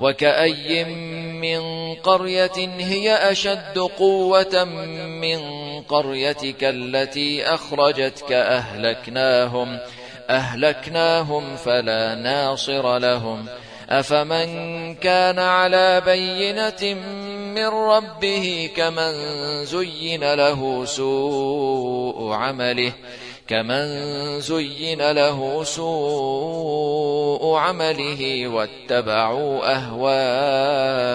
وكأي من قرية هي أشد قوة من قريتك التي أخرجتك أهلكناهم أهلكناهم فلا ناصر لهم. أفمن كان على بينة من ربه كمن زين له سوء عمله. كمن زين له سوء عمله واتبعوا أهواءهم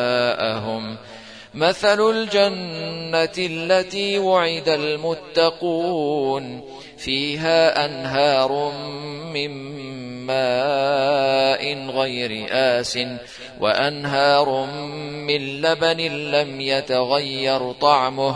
مثل الجنة التي وعد المتقون فيها أنهار من ماء غير آس وأنهار من لبن لم يتغير طعمه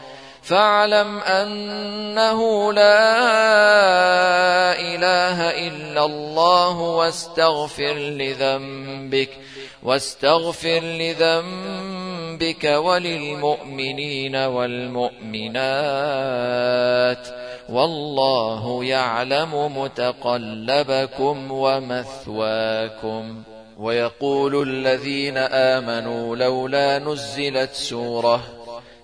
فاعلم أنه لا إله إلا الله واستغفر لذنبك واستغفر لذنبك وللمؤمنين والمؤمنات. والله يعلم متقلبكم ومثواكم. ويقول الذين آمنوا لولا نزلت سورة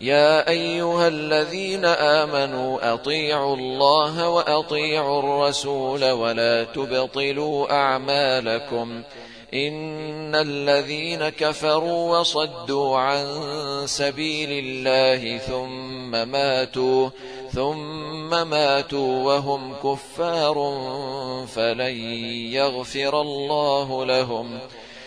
يا أيها الذين آمنوا أطيعوا الله وأطيعوا الرسول ولا تبطلوا أعمالكم إن الذين كفروا وصدوا عن سبيل الله ثم ماتوا ثم ماتوا وهم كفار فلن يغفر الله لهم ۖ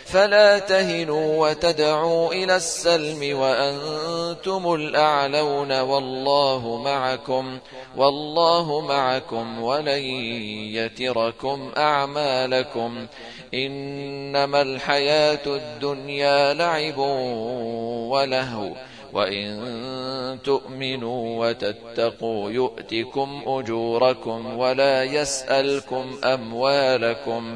فلا تهنوا وتدعوا إلى السلم وأنتم الأعلون والله معكم والله معكم ولن يتركم أعمالكم. إنما الحياة الدنيا لعب ولهو وإن تؤمنوا وتتقوا يؤتكم أجوركم ولا يسألكم أموالكم.